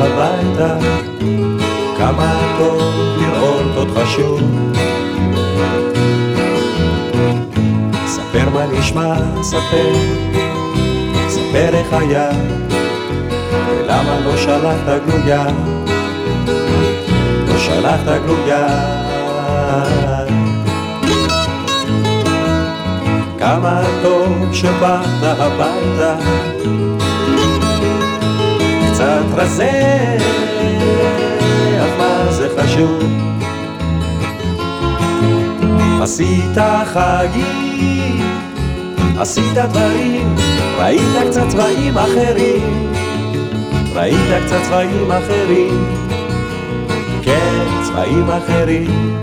הביתה, כמה טוב לראות אותך שוב. ספר מה נשמע, ספר, ספר איך היה, ולמה לא שלחת גלויה, לא שלחת גלויה. כמה טוב שבאת הביתה קצת רזה, אך מה זה חשוב? עשית חגים, עשית דברים, ראית קצת צבעים אחרים, ראית קצת צבעים אחרים, כן, צבעים אחרים.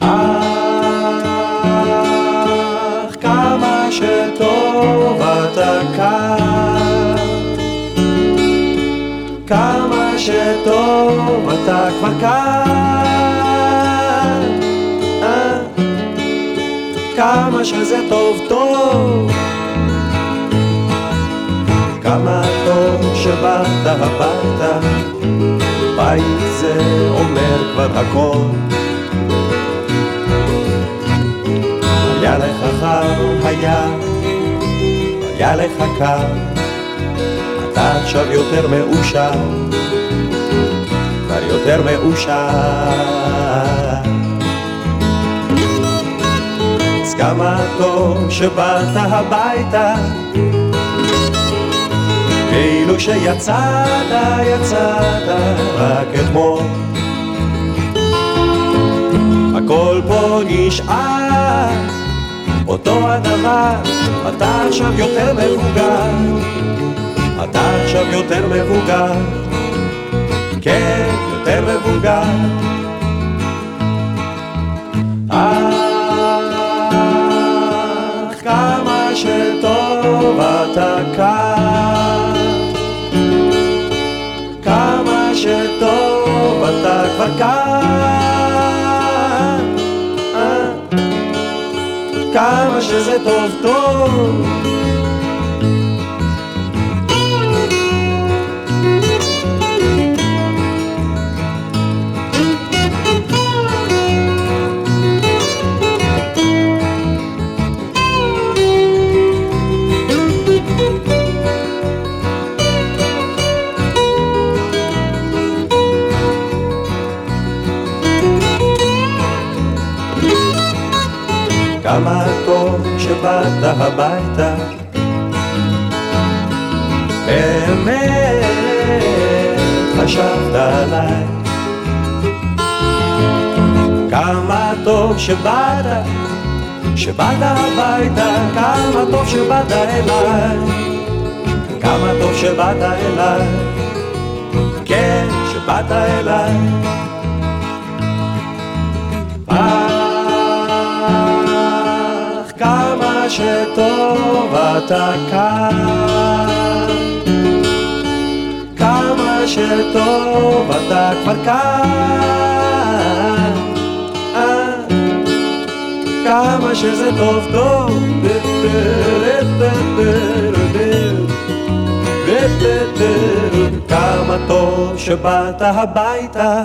אך כמה שטוב אתה כאן, שטוב אתה כבר כאן, אה, כמה שזה טוב טוב, כמה טוב שבאת הביתה, בית זה אומר כבר הכל. היה לך חם, היה, היה לך קר, אתה עכשיו יותר מאושר, כבר יותר מאושר. אז כמה טוב שבאת הביתה, כאילו שיצאת, יצאת רק אתמול. הכל פה נשאר אותו הדבר, אתה עכשיו יותר מבוגר, אתה עכשיו יותר מבוגר, כן, יותר מבוגר. אך כמה שטוב אתה כאן, כמה שטוב אתה כבר כאן. אה. כמה שזה טוב טוב כמה טוב שבאת הביתה? באמת חשבת עליי. כמה טוב שבאת, שבאת הביתה כמה טוב שבאת אליי. כמה טוב שבאת אליי. כן, שבאת אליי שטוב אתה כאן. כמה שטוב אתה כבר כאן. אה, כמה שזה טוב טוב. כמה טוב שבאת הביתה